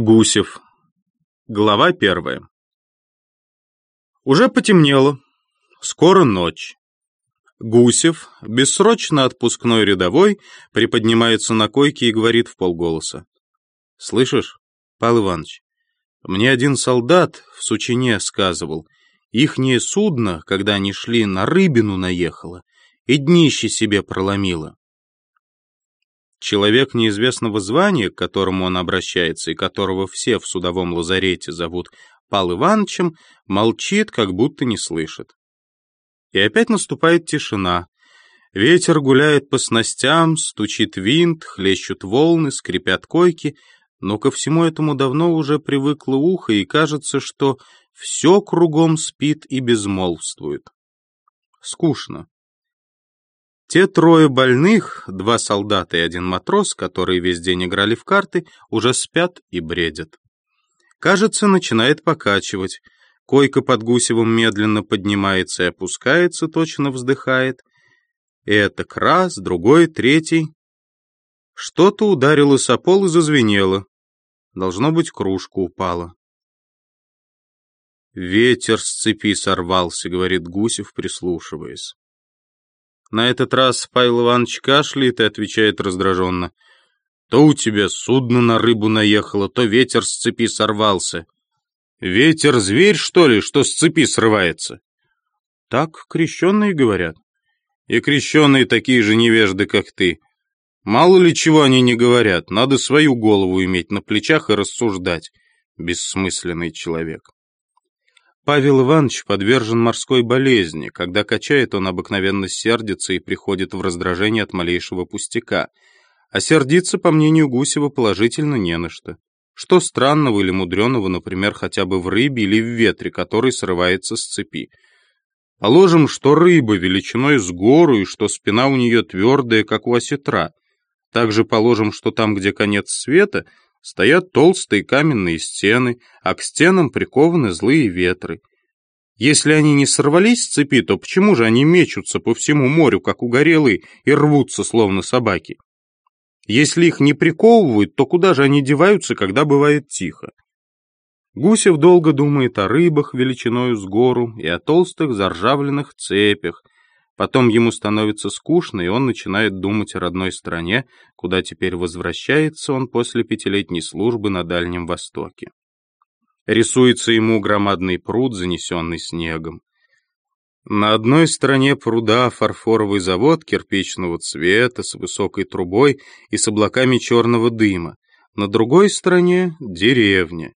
Гусев. Глава первая. Уже потемнело. Скоро ночь. Гусев, бессрочно отпускной рядовой, приподнимается на койке и говорит в полголоса. «Слышишь, Павел Иванович, мне один солдат в Сучине сказывал, ихнее судно, когда они шли, на рыбину наехало и днище себе проломило. Человек неизвестного звания, к которому он обращается и которого все в судовом лазарете зовут Пал Ивановичем, молчит, как будто не слышит. И опять наступает тишина. Ветер гуляет по снастям, стучит винт, хлещут волны, скрипят койки, но ко всему этому давно уже привыкло ухо, и кажется, что все кругом спит и безмолвствует. Скучно. Те трое больных, два солдата и один матрос, которые весь день играли в карты, уже спят и бредят. Кажется, начинает покачивать. Койка под Гусевым медленно поднимается и опускается, точно вздыхает. Это раз, другой, третий. Что-то ударилось о пол и зазвенело. Должно быть, кружка упала. «Ветер с цепи сорвался», — говорит Гусев, прислушиваясь. На этот раз Павел Иванович кашляет и отвечает раздраженно. То у тебя судно на рыбу наехало, то ветер с цепи сорвался. Ветер зверь, что ли, что с цепи срывается? Так крещенные говорят. И крещенные такие же невежды, как ты. Мало ли чего они не говорят, надо свою голову иметь на плечах и рассуждать. Бессмысленный человек. Павел Иванович подвержен морской болезни. Когда качает, он обыкновенно сердится и приходит в раздражение от малейшего пустяка. А сердиться, по мнению Гусева, положительно не на что. Что странного или мудреного, например, хотя бы в рыбе или в ветре, который срывается с цепи. Положим, что рыба величиной с гору и что спина у нее твердая, как у осетра. Также положим, что там, где конец света – Стоят толстые каменные стены, а к стенам прикованы злые ветры. Если они не сорвались с цепи, то почему же они мечутся по всему морю, как угорелые, и рвутся, словно собаки? Если их не приковывают, то куда же они деваются, когда бывает тихо? Гусев долго думает о рыбах величиною с гору и о толстых заржавленных цепях, Потом ему становится скучно, и он начинает думать о родной стране, куда теперь возвращается он после пятилетней службы на Дальнем Востоке. Рисуется ему громадный пруд, занесенный снегом. На одной стороне пруда фарфоровый завод кирпичного цвета с высокой трубой и с облаками черного дыма, на другой стороне — деревня.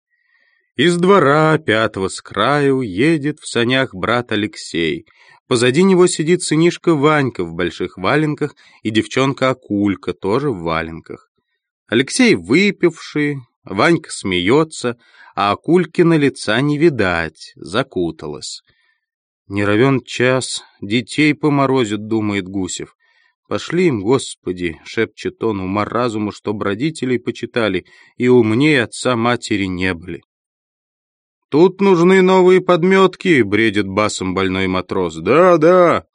Из двора пятого с краю едет в санях брат Алексей — Позади него сидит сынишка Ванька в больших валенках и девчонка Акулька тоже в валенках. Алексей выпивший, Ванька смеется, а Акулькина лица не видать, закуталась. Не равен час, детей поморозят, думает Гусев. Пошли им, Господи, шепчет он, ума разуму, чтоб родителей почитали, и умнее отца-матери не были. «Тут нужны новые подметки», — бредит басом больной матрос. «Да, да».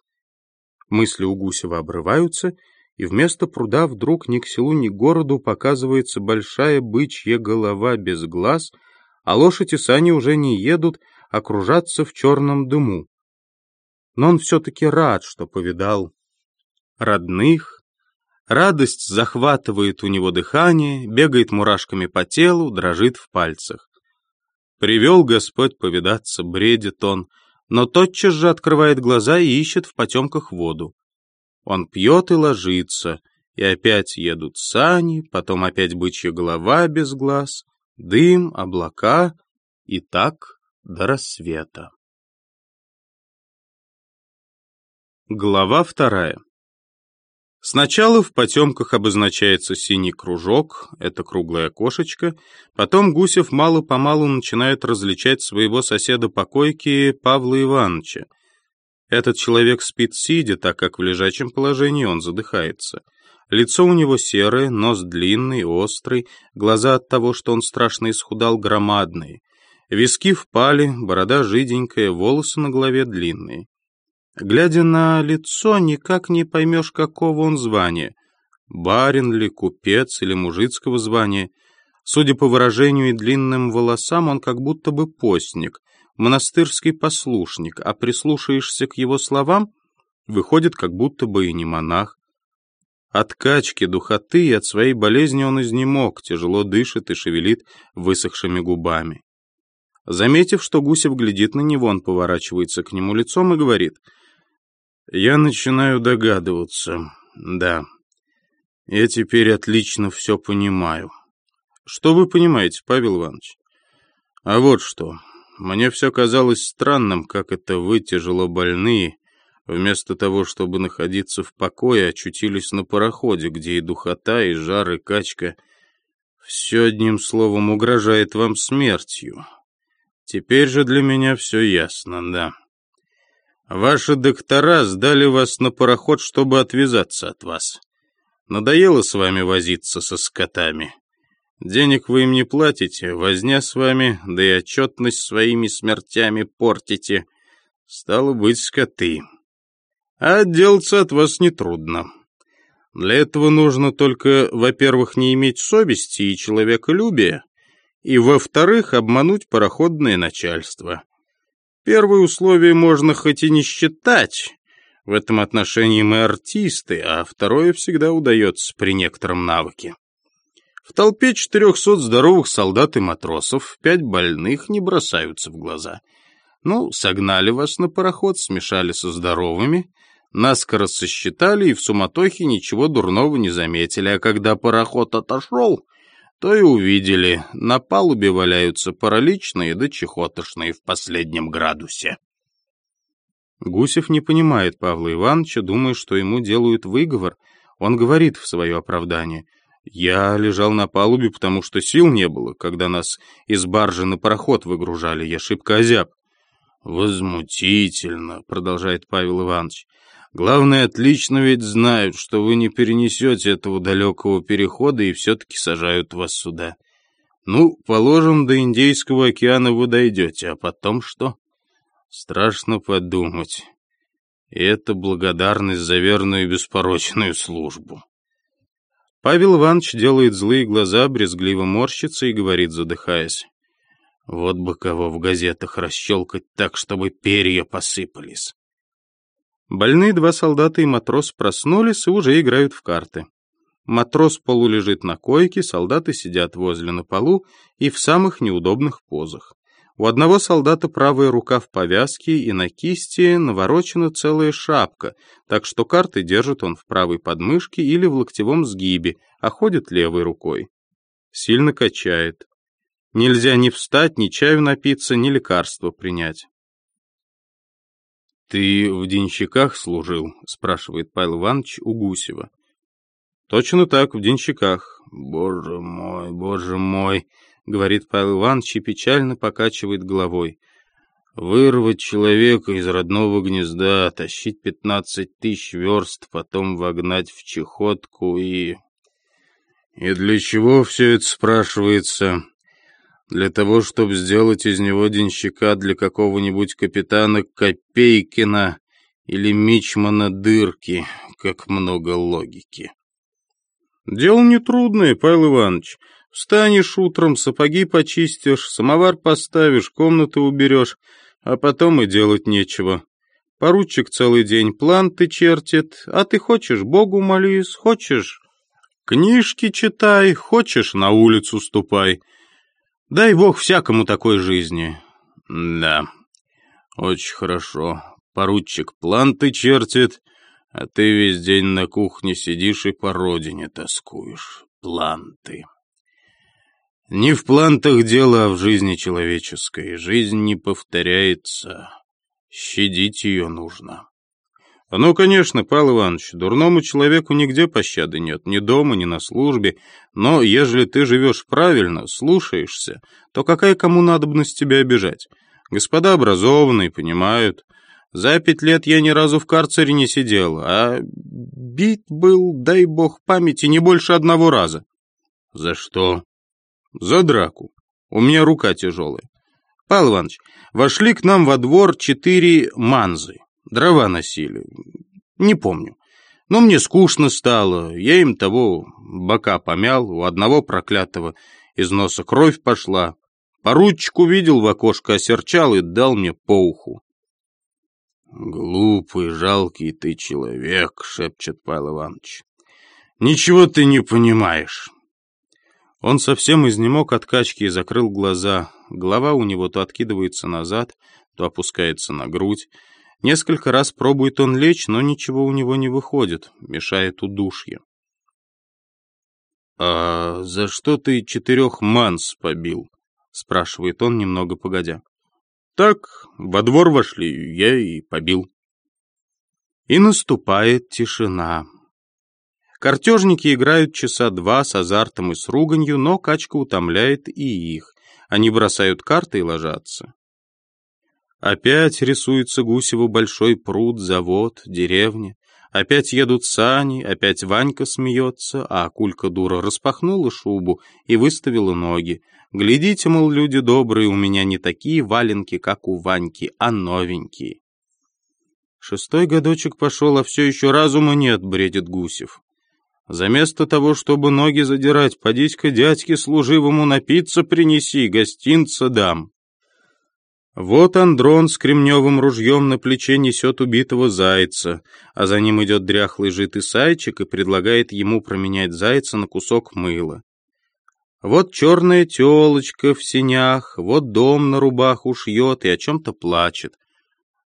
Мысли у Гусева обрываются, и вместо пруда вдруг ни к селу, ни к городу показывается большая бычья голова без глаз, а лошадь и сани уже не едут, а кружатся в черном дыму. Но он все-таки рад, что повидал родных. Радость захватывает у него дыхание, бегает мурашками по телу, дрожит в пальцах. Привел Господь повидаться, бредит он, но тотчас же открывает глаза и ищет в потемках воду. Он пьет и ложится, и опять едут сани, потом опять бычья голова без глаз, дым, облака, и так до рассвета. Глава вторая Сначала в потемках обозначается синий кружок, это круглая кошечка, потом Гусев мало-помалу начинает различать своего соседа по койке Павла Ивановича. Этот человек спит сидя, так как в лежачем положении он задыхается. Лицо у него серое, нос длинный, острый, глаза от того, что он страшно исхудал, громадные. Виски впали, борода жиденькая, волосы на голове длинные. Глядя на лицо, никак не поймешь, какого он звания. Барин ли, купец или мужицкого звания. Судя по выражению и длинным волосам, он как будто бы постник, монастырский послушник, а прислушаешься к его словам, выходит как будто бы и не монах. От качки, духоты и от своей болезни он изнемог, тяжело дышит и шевелит высохшими губами. Заметив, что Гусев глядит на него, он поворачивается к нему лицом и говорит, «Я начинаю догадываться, да. Я теперь отлично все понимаю». «Что вы понимаете, Павел Иванович?» «А вот что. Мне все казалось странным, как это вы, тяжело больные, вместо того, чтобы находиться в покое, очутились на пароходе, где и духота, и жар, и качка. Все одним словом угрожает вам смертью. Теперь же для меня все ясно, да. Ваши доктора сдали вас на пароход, чтобы отвязаться от вас. Надоело с вами возиться со скотами». Денег вы им не платите, возня с вами, да и отчетность своими смертями портите. Стало быть, скоты. А отделаться от вас нетрудно. Для этого нужно только, во-первых, не иметь совести и человеколюбия, и, во-вторых, обмануть пароходное начальство. Первое условие можно хоть и не считать, в этом отношении мы артисты, а второе всегда удается при некотором навыке. В толпе четырехсот здоровых солдат и матросов пять больных не бросаются в глаза. Ну, согнали вас на пароход, смешали со здоровыми, наскоро сосчитали и в суматохе ничего дурного не заметили, а когда пароход отошел, то и увидели, на палубе валяются параличные да чехотошные в последнем градусе. Гусев не понимает Павла Ивановича, думая, что ему делают выговор. Он говорит в свое оправдание — я лежал на палубе, потому что сил не было, когда нас из баржи на пароход выгружали, я шибко озяб. «Возмутительно», — продолжает Павел Иванович. «Главное, отлично ведь знают, что вы не перенесете этого далекого перехода и все-таки сажают вас сюда. Ну, положим, до Индейского океана вы дойдете, а потом что? Страшно подумать. И это благодарность за верную и беспорочную службу». Павел Иванович делает злые глаза, брезгливо морщится и говорит, задыхаясь. Вот бы кого в газетах расщелкать так, чтобы перья посыпались. Больные два солдата и матрос проснулись и уже играют в карты. Матрос полулежит на койке, солдаты сидят возле на полу и в самых неудобных позах. У одного солдата правая рука в повязке, и на кисти наворочена целая шапка, так что карты держит он в правой подмышке или в локтевом сгибе, а ходит левой рукой. Сильно качает. Нельзя ни встать, ни чаю напиться, ни лекарства принять. «Ты в денщиках служил?» — спрашивает Павел Иванович у Гусева. «Точно так, в денщиках». «Боже мой, боже мой!» — говорит Павел Иванович и печально покачивает головой. «Вырвать человека из родного гнезда, тащить пятнадцать тысяч верст, потом вогнать в чехотку и...» «И для чего все это спрашивается?» «Для того, чтобы сделать из него денщика для какого-нибудь капитана Копейкина или мичмана Дырки, как много логики». «Дело нетрудное, Павел Иванович». Встанешь утром, сапоги почистишь, самовар поставишь, комнаты уберешь, а потом и делать нечего. Поручик целый день план ты чертит, а ты хочешь Богу молись, хочешь книжки читай, хочешь на улицу ступай. Дай Бог всякому такой жизни. Да, очень хорошо. Поручик план ты чертит, а ты весь день на кухне сидишь и по родине тоскуешь. План ты. Не в плантах дело, а в жизни человеческой. Жизнь не повторяется. Щадить ее нужно. Ну, конечно, Павел Иванович, дурному человеку нигде пощады нет, ни дома, ни на службе, но ежели ты живешь правильно, слушаешься, то какая кому надобность тебя обижать? Господа образованные, понимают. За пять лет я ни разу в карцере не сидел, а бит был, дай бог памяти, не больше одного раза. За что? За драку. У меня рука тяжелая. Павел Иванович, вошли к нам во двор четыре манзы. Дрова носили. Не помню. Но мне скучно стало, я им того бока помял, у одного проклятого из носа кровь пошла. Поручик увидел в окошко, осерчал и дал мне по уху. «Глупый, жалкий ты человек», — шепчет Павел Иванович. «Ничего ты не понимаешь». Он совсем изнемог от качки и закрыл глаза. Голова у него то откидывается назад, то опускается на грудь. Несколько раз пробует он лечь, но ничего у него не выходит, мешает удушье. «А за что ты четырех манс побил?» — спрашивает он, немного погодя. «Так, во двор вошли, я и побил». И наступает тишина. Картежники играют часа два с азартом и с руганью, но качка утомляет и их. Они бросают карты и ложатся. Опять рисуется Гусеву большой пруд, завод, деревня. Опять едут сани, опять Ванька смеется, а Кулька дура распахнула шубу и выставила ноги. Глядите, мол, люди добрые, у меня не такие валенки, как у Ваньки, а новенькие. Шестой годочек пошел, а все еще разума нет, бредит Гусев. Заместо того, чтобы ноги задирать, подись-ка дядьке служивому напиться принеси, гостинца дам. Вот Андрон с кремневым ружьем на плече несет убитого зайца, а за ним идет дряхлый житый сайчик и предлагает ему променять зайца на кусок мыла. Вот черная телочка в синях, вот дом на рубах ушьет и о чем-то плачет.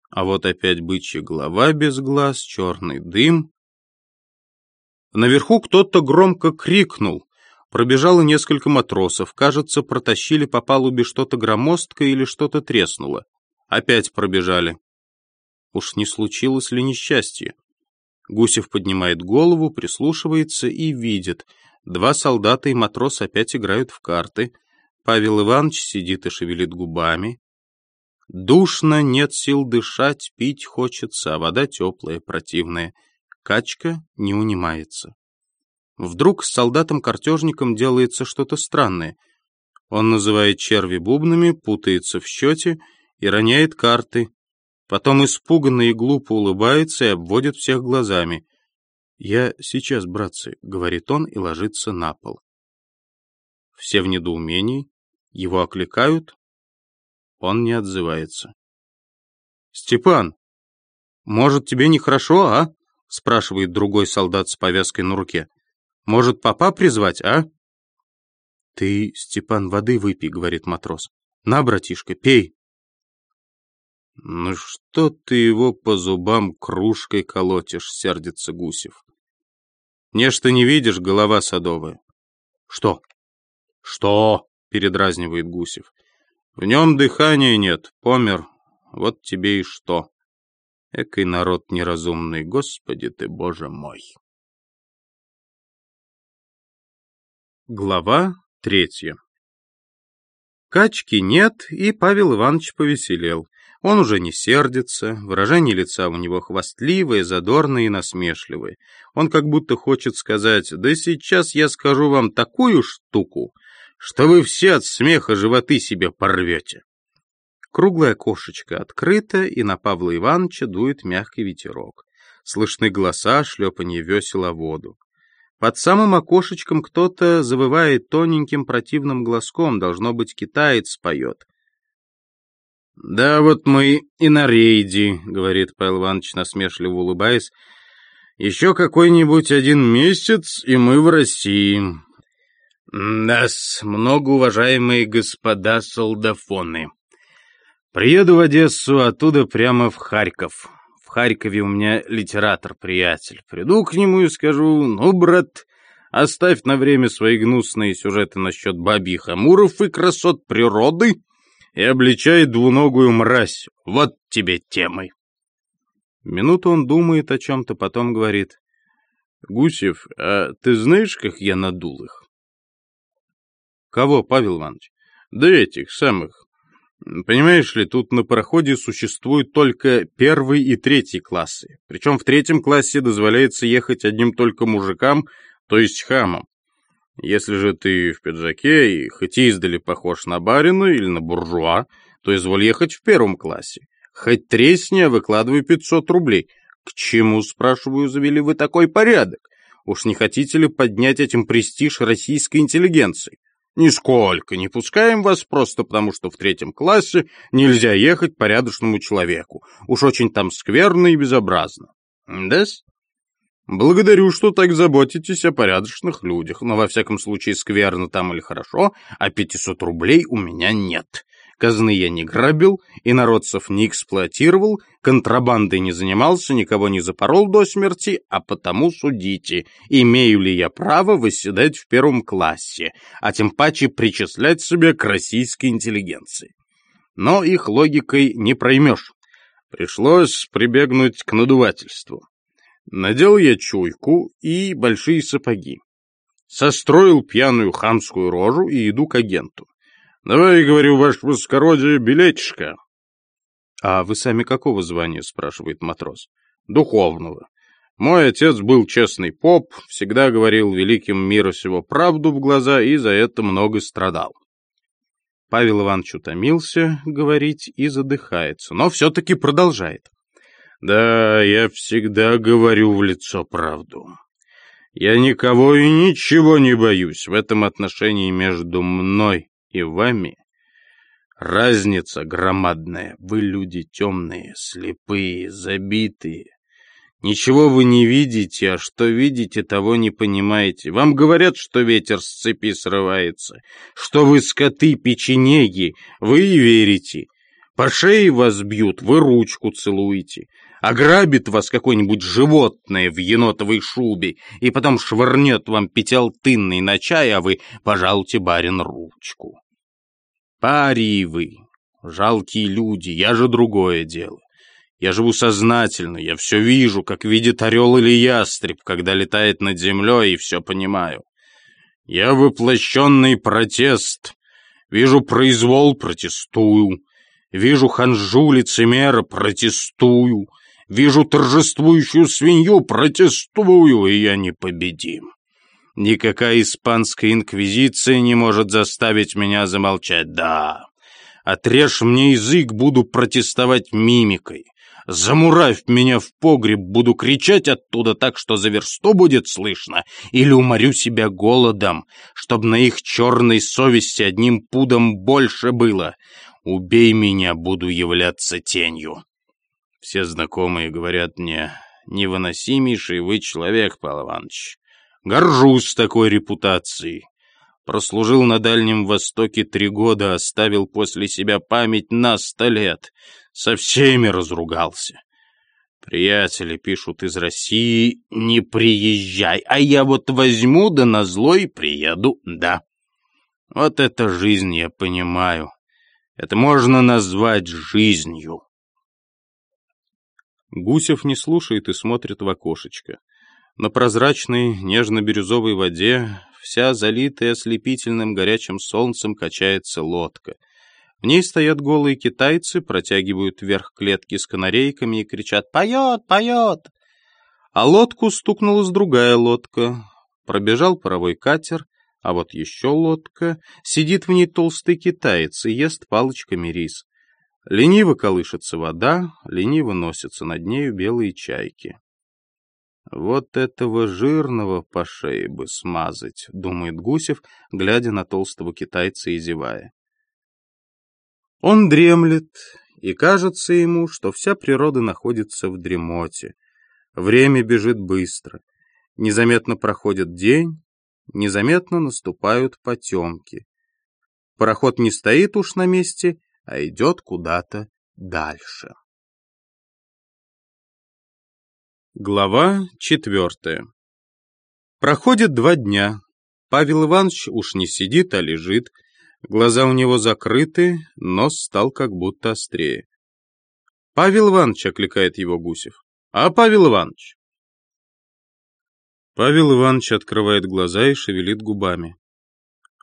А вот опять бычья голова без глаз, черный дым. Наверху кто-то громко крикнул. Пробежало несколько матросов. Кажется, протащили по палубе что-то громоздкое или что-то треснуло. Опять пробежали. Уж не случилось ли несчастье? Гусев поднимает голову, прислушивается и видит. Два солдата и матрос опять играют в карты. Павел Иванович сидит и шевелит губами. Душно, нет сил дышать, пить хочется, а вода теплая, противная. Качка не унимается. Вдруг с солдатом-картежником делается что-то странное. Он называет черви бубнами, путается в счете и роняет карты. Потом испуганно и глупо улыбается и обводит всех глазами. «Я сейчас, братцы», — говорит он и ложится на пол. Все в недоумении, его окликают, он не отзывается. «Степан, может, тебе нехорошо, а?» — спрашивает другой солдат с повязкой на руке. Может, папа призвать, а?» «Ты, Степан, воды выпей», — говорит матрос. «На, братишка, пей». «Ну что ты его по зубам кружкой колотишь?» — сердится Гусев. «Не ж ты не видишь, голова садовая». «Что?» «Что?» — передразнивает Гусев. «В нем дыхания нет, помер. Вот тебе и что. Экой народ неразумный, Господи ты, Боже мой!» Глава третья Качки нет, и Павел Иванович повеселел. Он уже не сердится, выражение лица у него хвастливое, задорное и насмешливое. Он как будто хочет сказать, да сейчас я скажу вам такую штуку, что вы все от смеха животы себе порвете. Круглое окошечко открыто, и на Павла Ивановича дует мягкий ветерок. Слышны голоса, шлепанье весел воду. Под самым окошечком кто-то завывает тоненьким противным глазком, должно быть, китаец поет. «Да вот мы и на рейде», — говорит Павел Иванович, насмешливо улыбаясь. «Еще какой-нибудь один месяц, и мы в России». «Да-с, многоуважаемые господа солдафоны. Приеду в Одессу, оттуда прямо в Харьков. В Харькове у меня литератор-приятель. Приду к нему и скажу, ну, брат, оставь на время свои гнусные сюжеты насчет бабьих амуров и красот природы и обличай двуногую мразь. Вот тебе темой. Минуту он думает о чем-то, потом говорит. «Гусев, а ты знаешь, как я надул их?» «Кого, Павел Иванович?» «Да этих самых, Понимаешь ли, тут на пароходе существуют только первый и третий классы. Причем в третьем классе дозволяется ехать одним только мужикам, то есть хамам. Если же ты в пиджаке и хоть издали похож на барина или на буржуа, то изволь ехать в первом классе. Хоть тресни, а выкладывай 500 рублей. К чему, спрашиваю, завели вы такой порядок? Уж не хотите ли поднять этим престиж российской интеллигенции? Нисколько не пускаем вас просто потому, что в третьем классе нельзя ехать порядочному человеку. Уж очень там скверно и безобразно. Да-с? Благодарю, что так заботитесь о порядочных людях, но во всяком случае скверно там или хорошо, а 500 рублей у меня нет. Казны я не грабил, и народцев не эксплуатировал, контрабандой не занимался, никого не запорол до смерти, а потому судите, имею ли я право восседать в первом классе, а тем паче причислять себя к российской интеллигенции. Но их логикой не проймешь. Пришлось прибегнуть к надувательству. Надел я чуйку и большие сапоги. Состроил пьяную хамскую рожу и иду к агенту. «Давай, — говорю, ваше высокородие, — билетишка». «А вы сами какого звания?» — спрашивает матрос. «Духовного. Мой отец был честный поп, всегда говорил великим мира всего правду в глаза и за это много страдал». Павел Иванович утомился говорить и задыхается, но все-таки продолжает. «Да, я всегда говорю в лицо правду. Я никого и ничего не боюсь в этом отношении между мной и вами разница громадная. Вы люди темные, слепые, забитые. Ничего вы не видите, а что видите, того не понимаете. Вам говорят, что ветер с цепи срывается, что вы скоты печенеги, вы и верите. По шее вас бьют, вы ручку целуете. Ограбит вас какое-нибудь животное в енотовой шубе и потом швырнет вам пятиалтынный на чай, а вы пожалуйте, барин, ручку. Парии вы, жалкие люди, я же другое дело. Я живу сознательно, я все вижу, как видит орел или ястреб, когда летает над землей, и все понимаю. Я воплощенный протест. Вижу произвол, протестую. Вижу ханжу лицемера, протестую. Вижу торжествующую свинью, протестую, и я непобедим. Никакая испанская инквизиция не может заставить меня замолчать, да. Отрежь мне язык, буду протестовать мимикой. Замуравь меня в погреб, буду кричать оттуда так, что за версту будет слышно, или уморю себя голодом, чтобы на их черной совести одним пудом больше было. Убей меня, буду являться тенью. Все знакомые говорят мне, невыносимейший вы человек, Павел Иванович. Горжусь такой репутацией. Прослужил на Дальнем Востоке три года, оставил после себя память на сто лет. Со всеми разругался. Приятели пишут из России, не приезжай, а я вот возьму да на злой приеду, да. Вот это жизнь, я понимаю. Это можно назвать жизнью. Гусев не слушает и смотрит в окошечко. На прозрачной, нежно-бирюзовой воде, вся залитая ослепительным горячим солнцем, качается лодка. В ней стоят голые китайцы, протягивают вверх клетки с канарейками и кричат «Поет! Поет!». А лодку стукнулась другая лодка. Пробежал паровой катер, а вот еще лодка. Сидит в ней толстый китаец и ест палочками рис. Лениво колышется вода, лениво носятся над нею белые чайки. «Вот этого жирного по шее бы смазать», — думает Гусев, глядя на толстого китайца и зевая. Он дремлет, и кажется ему, что вся природа находится в дремоте. Время бежит быстро. Незаметно проходит день, незаметно наступают потемки. Пароход не стоит уж на месте, а идет куда-то дальше. Глава четвертая Проходит два дня. Павел Иванович уж не сидит, а лежит. Глаза у него закрыты, нос стал как будто острее. «Павел Иванович!» — окликает его Гусев. «А, Павел Иванович!» Павел Иванович открывает глаза и шевелит губами.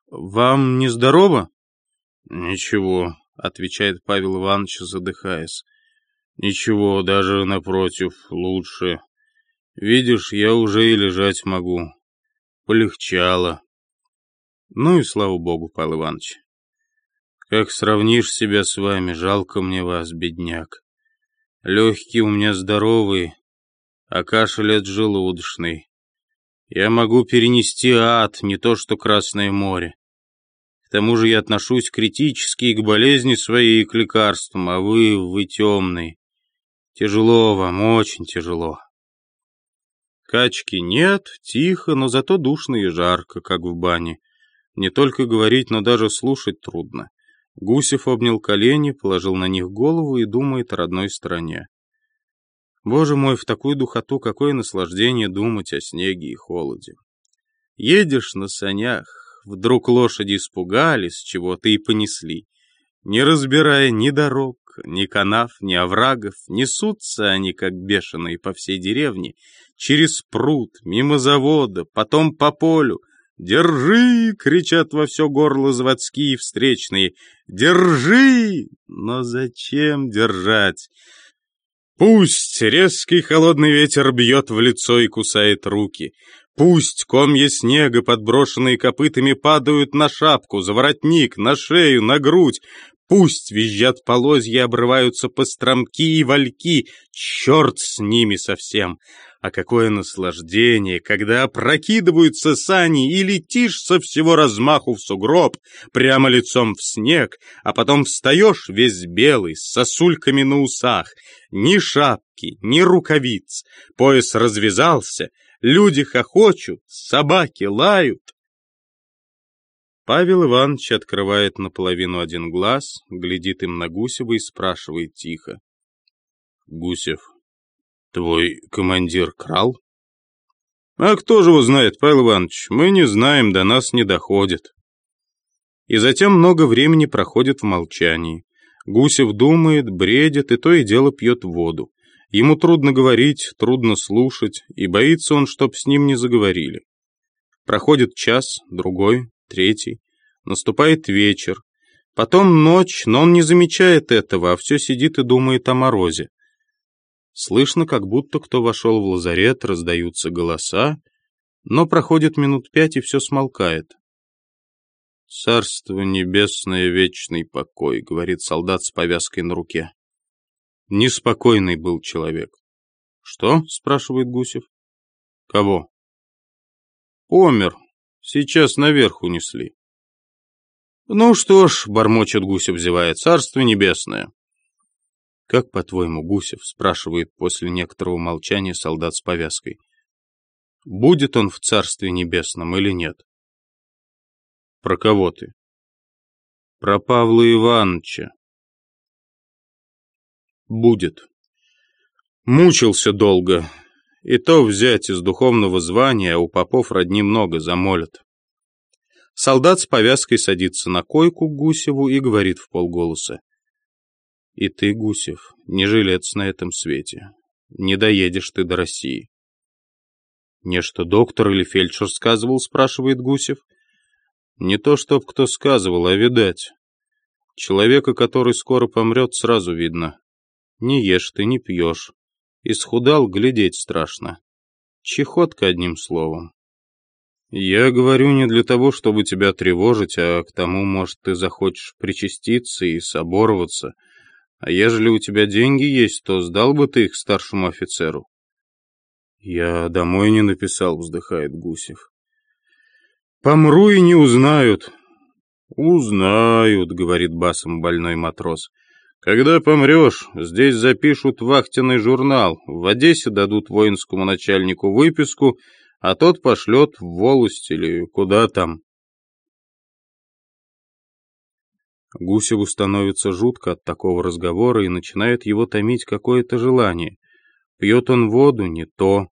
«Вам не здорово?» «Ничего», — отвечает Павел Иванович, задыхаясь. «Ничего, даже напротив, лучше. Видишь, я уже и лежать могу. Полегчало». «Ну и слава богу, Павел Иванович. Как сравнишь себя с вами, жалко мне вас, бедняк. Легкие у меня здоровые, а кашель от желудочный. Я могу перенести ад, не то что Красное море. Тому же я отношусь критически к болезни своей, и к лекарствам, а вы, вы темный. Тяжело вам, очень тяжело. Качки нет, тихо, но зато душно и жарко, как в бане. Не только говорить, но даже слушать трудно. Гусев обнял колени, положил на них голову и думает о родной стороне. Боже мой, в такую духоту какое наслаждение думать о снеге и холоде. Едешь на санях, вдруг лошади испугались чего-то и понесли. Не разбирая ни дорог, ни канав, ни оврагов, несутся они, как бешеные, по всей деревне, через пруд, мимо завода, потом по полю. «Держи!» — кричат во все горло заводские встречные. «Держи!» Но зачем держать? Пусть резкий холодный ветер бьет в лицо и кусает руки. Пусть комья снега, подброшенные копытами, падают на шапку, за воротник, на шею, на грудь. Пусть визжат полозья, обрываются постромки и вальки. Черт с ними совсем! А какое наслаждение, когда опрокидываются сани и летишь со всего размаху в сугроб, прямо лицом в снег, а потом встаешь весь белый, с сосульками на усах. Ни шапки, ни рукавиц. Пояс развязался, люди хохочут, собаки лают. Павел Иванович открывает наполовину один глаз, глядит им на Гусева и спрашивает тихо. «Гусев, Твой командир крал? А кто же его знает, Павел Иванович? Мы не знаем, до нас не доходит. И затем много времени проходит в молчании. Гусев думает, бредит и то и дело пьет воду. Ему трудно говорить, трудно слушать, и боится он, чтоб с ним не заговорили. Проходит час, другой, третий. Наступает вечер. Потом ночь, но он не замечает этого, а все сидит и думает о морозе. Слышно, как будто кто вошел в лазарет, раздаются голоса, но проходит минут пять, и все смолкает. «Царство небесное, вечный покой», — говорит солдат с повязкой на руке. Неспокойный был человек. «Что?» — спрашивает Гусев. «Кого?» «Помер. Сейчас наверх унесли». «Ну что ж», — бормочет Гусев, зевая, — «царство небесное». «Как, по-твоему, Гусев?» — спрашивает после некоторого молчания солдат с повязкой. «Будет он в Царстве Небесном или нет?» «Про кого ты?» «Про Павла Ивановича». «Будет. Мучился долго. И то взять из духовного звания, а у попов родни много замолят». Солдат с повязкой садится на койку Гусеву и говорит в полголоса. И ты, Гусев, не жилец на этом свете. Не доедешь ты до России. Нечто доктор или фельдшер сказывал, спрашивает Гусев. Не то, чтоб кто сказывал, а видать. Человека, который скоро помрет, сразу видно. Не ешь ты, не пьешь. Исхудал, глядеть страшно. Чехотка, одним словом. Я говорю не для того, чтобы тебя тревожить, а к тому, может, ты захочешь причаститься и собороваться — а ежели у тебя деньги есть, то сдал бы ты их старшему офицеру. Я домой не написал, вздыхает Гусев. Помру и не узнают. Узнают, говорит басом больной матрос. Когда помрешь, здесь запишут вахтенный журнал, в Одессе дадут воинскому начальнику выписку, а тот пошлет в волость или куда там. Гусеву становится жутко от такого разговора и начинает его томить какое-то желание. Пьет он воду, не то.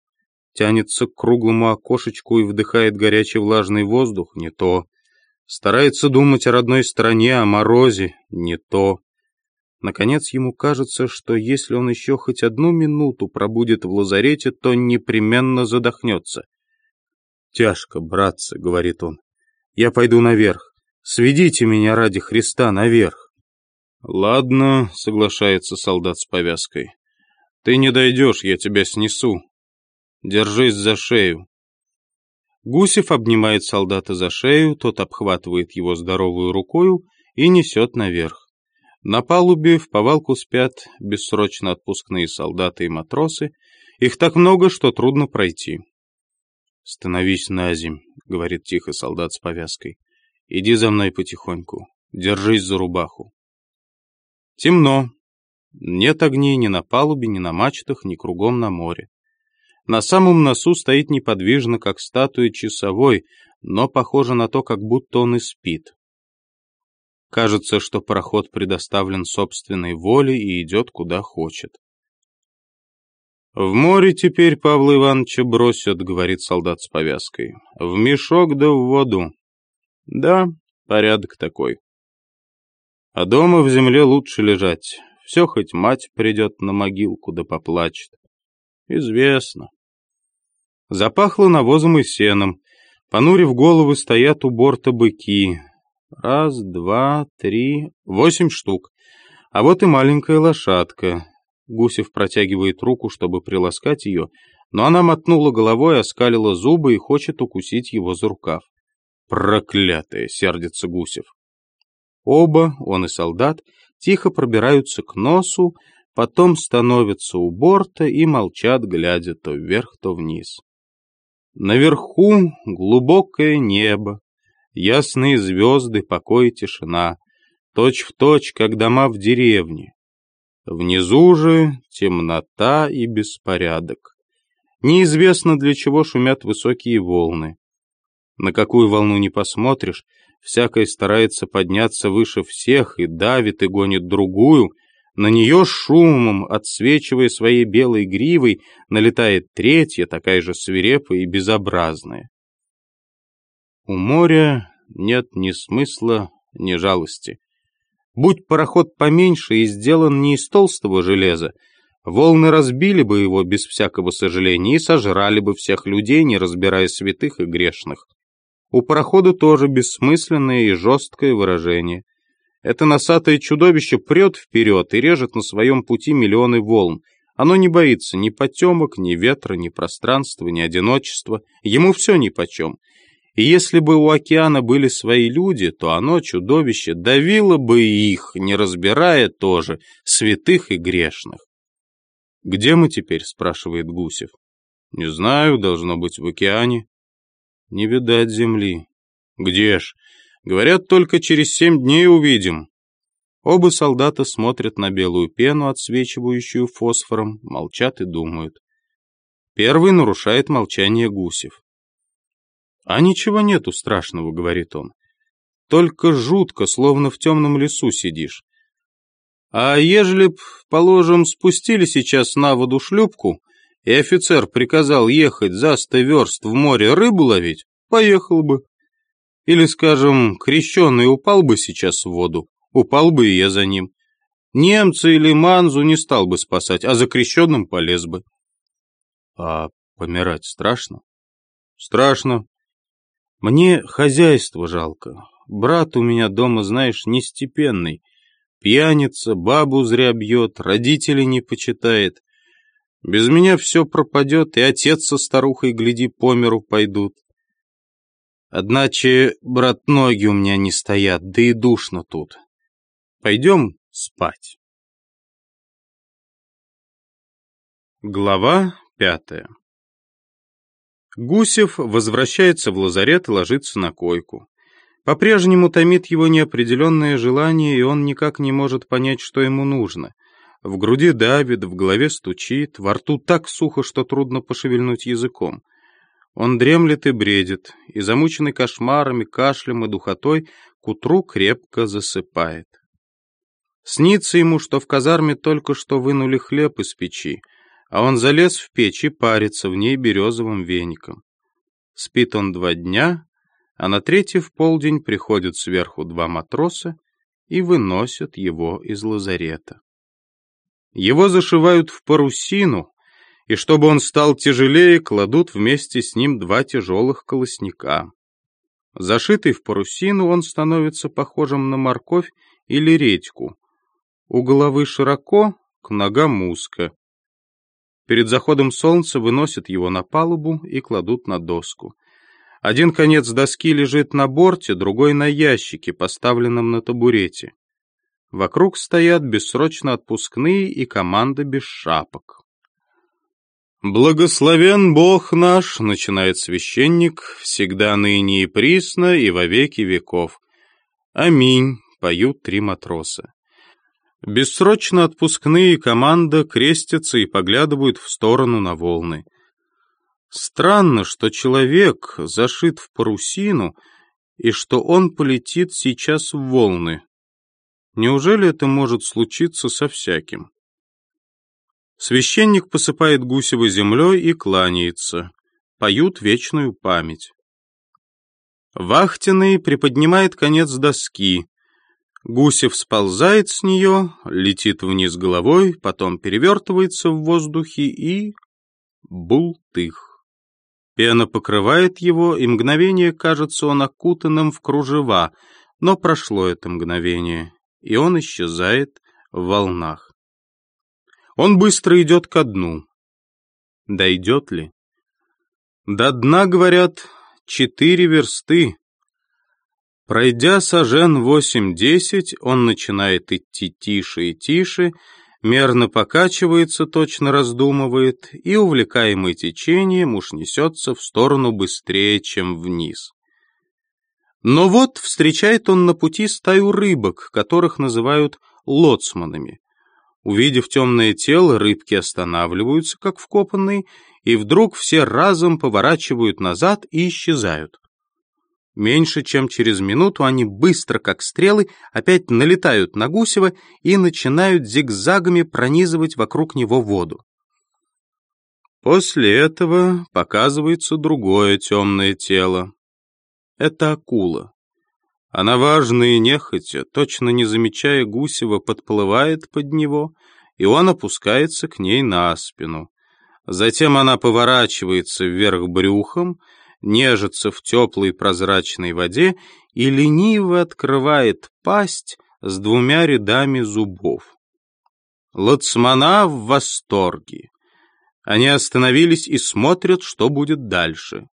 Тянется к круглому окошечку и вдыхает горячий влажный воздух, не то. Старается думать о родной стране, о морозе, не то. Наконец ему кажется, что если он еще хоть одну минуту пробудет в лазарете, то непременно задохнется. «Тяжко, братцы», — говорит он. «Я пойду наверх. Сведите меня ради Христа наверх. Ладно, соглашается солдат с повязкой. Ты не дойдешь, я тебя снесу. Держись за шею. Гусев обнимает солдата за шею, тот обхватывает его здоровую рукою и несет наверх. На палубе в повалку спят бессрочно отпускные солдаты и матросы, Их так много, что трудно пройти. «Становись на земь», — говорит тихо солдат с повязкой. «Иди за мной потихоньку. Держись за рубаху». Темно. Нет огней ни на палубе, ни на мачтах, ни кругом на море. На самом носу стоит неподвижно, как статуя часовой, но похоже на то, как будто он и спит. Кажется, что пароход предоставлен собственной воле и идет куда хочет. «В море теперь Павла Ивановича бросят», — говорит солдат с повязкой. «В мешок да в воду». «Да, порядок такой». А дома в земле лучше лежать. Все хоть мать придет на могилку да поплачет. Известно. Запахло навозом и сеном. Понурив головы, стоят у борта быки. Раз, два, три, восемь штук. А вот и маленькая лошадка. Гусев протягивает руку, чтобы приласкать ее, но она мотнула головой, оскалила зубы и хочет укусить его за рукав. «Проклятая!» — сердится Гусев. Оба, он и солдат, тихо пробираются к носу, потом становятся у борта и молчат, глядя то вверх, то вниз. Наверху глубокое небо, ясные звезды, покой и тишина, точь в точь, как дома в деревне. Внизу же темнота и беспорядок. Неизвестно, для чего шумят высокие волны. На какую волну не посмотришь, всякой старается подняться выше всех и давит и гонит другую, на нее шумом, отсвечивая своей белой гривой, налетает третья, такая же свирепая и безобразная. У моря нет ни смысла, ни жалости. Будь пароход поменьше и сделан не из толстого железа, волны разбили бы его без всякого сожаления и сожрали бы всех людей, не разбирая святых и грешных. У парохода тоже бессмысленное и жесткое выражение. Это носатое чудовище прет вперед и режет на своем пути миллионы волн. Оно не боится ни потемок, ни ветра, ни пространства, ни одиночества. Ему все нипочем. И если бы у океана были свои люди, то оно, чудовище, давило бы их, не разбирая тоже, святых и грешных. «Где мы теперь?» – спрашивает Гусев. «Не знаю, должно быть в океане». Не видать земли. Где ж? Говорят, только через семь дней увидим. Оба солдата смотрят на белую пену, отсвечивающую фосфором, молчат и думают. Первый нарушает молчание Гусев. «А ничего нету страшного», — говорит он. «Только жутко, словно в темном лесу сидишь. А ежели б, положим, спустили сейчас на воду шлюпку, и офицер приказал ехать за сто верст в море рыбу ловить, поехал бы. Или, скажем, крещеный упал бы сейчас в воду, упал бы и я за ним. Немцы или Манзу не стал бы спасать, а за крещенным полез бы. А помирать страшно? Страшно. Мне хозяйство жалко. Брат у меня дома, знаешь, нестепенный. Пьяница, бабу зря бьет, родителей не почитает. Без меня все пропадет, и отец со старухой, гляди, по миру пойдут. Одначе, брат, ноги у меня не стоят, да и душно тут. Пойдем спать. Глава пятая Гусев возвращается в лазарет и ложится на койку. По-прежнему томит его неопределенное желание, и он никак не может понять, что ему нужно. В груди давит, в голове стучит, во рту так сухо, что трудно пошевельнуть языком. Он дремлет и бредит, и, замученный кошмарами, кашлем и духотой, к утру крепко засыпает. Снится ему, что в казарме только что вынули хлеб из печи, а он залез в печь и парится в ней березовым веником. Спит он два дня, а на третий в полдень приходят сверху два матроса и выносят его из лазарета. Его зашивают в парусину, и чтобы он стал тяжелее, кладут вместе с ним два тяжелых колосника. Зашитый в парусину, он становится похожим на морковь или редьку. У головы широко, к ногам узко. Перед заходом солнца выносят его на палубу и кладут на доску. Один конец доски лежит на борте, другой на ящике, поставленном на табурете. Вокруг стоят бессрочно отпускные и команда без шапок. «Благословен Бог наш», — начинает священник, «всегда ныне и присно, и во веки веков». «Аминь», — поют три матроса. Бессрочно отпускные команда крестятся и поглядывают в сторону на волны. Странно, что человек зашит в парусину, и что он полетит сейчас в волны. Неужели это может случиться со всяким? Священник посыпает Гусева землей и кланяется. Поют вечную память. Вахтенный приподнимает конец доски. Гусев сползает с нее, летит вниз головой, потом перевертывается в воздухе и... бултых. Пена покрывает его, и мгновение кажется он окутанным в кружева, но прошло это мгновение, и он исчезает в волнах. Он быстро идет ко дну. Дойдет ли? До дна, говорят, четыре версты. Пройдя сажен восемь-десять, он начинает идти тише и тише, мерно покачивается, точно раздумывает, и, увлекаемый течением, уж несется в сторону быстрее, чем вниз. Но вот встречает он на пути стаю рыбок, которых называют лоцманами. Увидев темное тело, рыбки останавливаются, как вкопанные, и вдруг все разом поворачивают назад и исчезают. Меньше чем через минуту они быстро, как стрелы, опять налетают на Гусева и начинают зигзагами пронизывать вокруг него воду. После этого показывается другое темное тело. Это акула. Она важно и нехотя, точно не замечая Гусева, подплывает под него, и он опускается к ней на спину. Затем она поворачивается вверх брюхом, нежится в теплой прозрачной воде и лениво открывает пасть с двумя рядами зубов. Лацмана в восторге. Они остановились и смотрят, что будет дальше.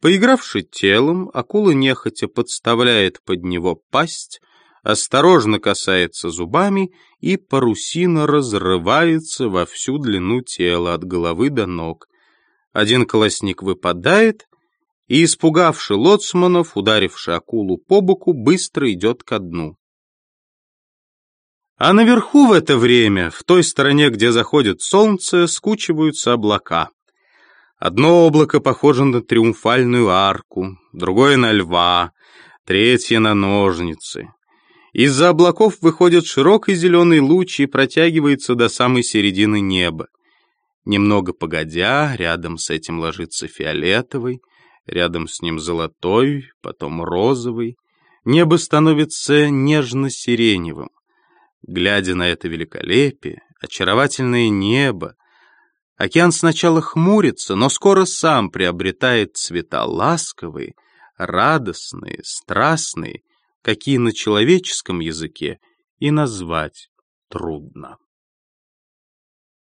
Поигравши телом, акула нехотя подставляет под него пасть, осторожно касается зубами, и парусина разрывается во всю длину тела от головы до ног. Один колосник выпадает, и, испугавши лоцманов, ударивши акулу по боку, быстро идет ко дну. А наверху в это время, в той стороне, где заходит солнце, скучиваются облака. Одно облако похоже на триумфальную арку, другое на льва, третье на ножницы. Из-за облаков выходит широкий зеленый луч и протягивается до самой середины неба. Немного погодя, рядом с этим ложится фиолетовый, рядом с ним золотой, потом розовый. Небо становится нежно-сиреневым. Глядя на это великолепие, очаровательное небо, Океан сначала хмурится, но скоро сам приобретает цвета ласковые, радостные, страстные, какие на человеческом языке и назвать трудно.